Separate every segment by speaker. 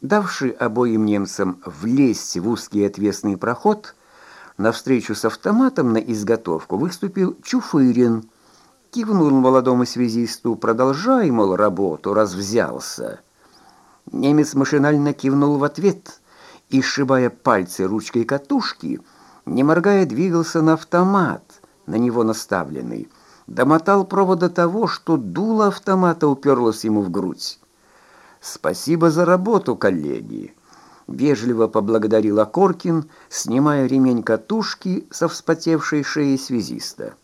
Speaker 1: Давший обоим немцам влезть в узкий отвесный проход, навстречу с автоматом на изготовку выступил Чуфырин. Кивнул молодому связисту, продолжай, мол, работу, раз взялся. Немец машинально кивнул в ответ и, сшибая пальцы ручкой катушки, не моргая, двигался на автомат, на него наставленный. Домотал провода того, что дуло автомата уперлось ему в грудь. «Спасибо за работу, коллеги!» Вежливо поблагодарил Акоркин, снимая ремень катушки со вспотевшей шеи связиста.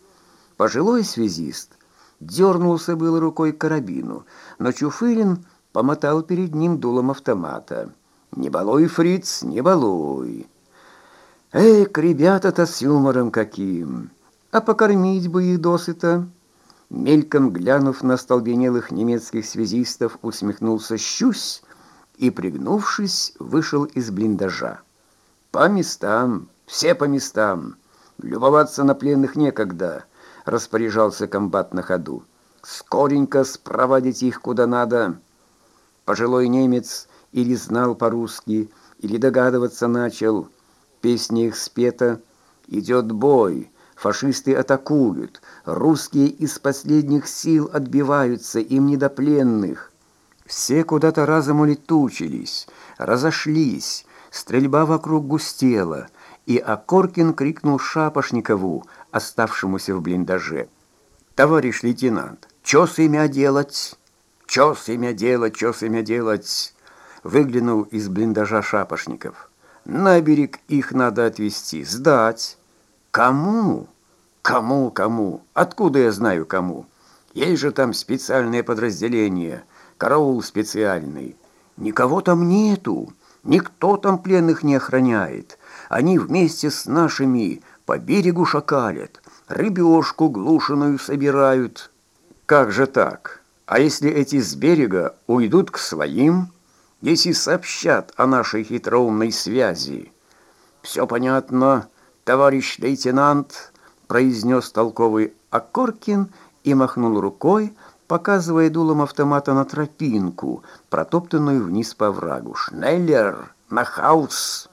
Speaker 1: Пожилой связист дернулся было рукой к карабину, но Чуфырин помотал перед ним дулом автомата. «Не балуй, фриц, не балуй!» «Эх, ребята-то с юмором каким! А покормить бы их досыта!» Мельком глянув на столбенелых немецких связистов, усмехнулся «Щусь!» и, пригнувшись, вышел из блиндажа. «По местам, все по местам! Любоваться на пленных некогда!» — распоряжался комбат на ходу. «Скоренько спроводить их куда надо!» Пожилой немец или знал по-русски, или догадываться начал. Песня их спета «Идет бой!» Фашисты атакуют, русские из последних сил отбиваются, им не до пленных. Все куда-то разом улетучились, разошлись, стрельба вокруг густела, и Акоркин крикнул Шапошникову, оставшемуся в блиндаже. «Товарищ лейтенант, чё с имя делать? Чё с имя делать, чё с имя делать?» Выглянул из блиндажа Шапошников. «На берег их надо отвезти, сдать». Кому? Кому, кому? Откуда я знаю кому? Есть же там специальное подразделение, караул специальный. Никого там нету, никто там пленных не охраняет. Они вместе с нашими по берегу шакалят, рыбешку глушеную собирают. Как же так? А если эти с берега уйдут к своим, если сообщат о нашей хитроумной связи? Все понятно, товарищ лейтенант», — произнес толковый Акоркин и махнул рукой, показывая дулом автомата на тропинку, протоптанную вниз по врагу. «Шнеллер! На хаус!»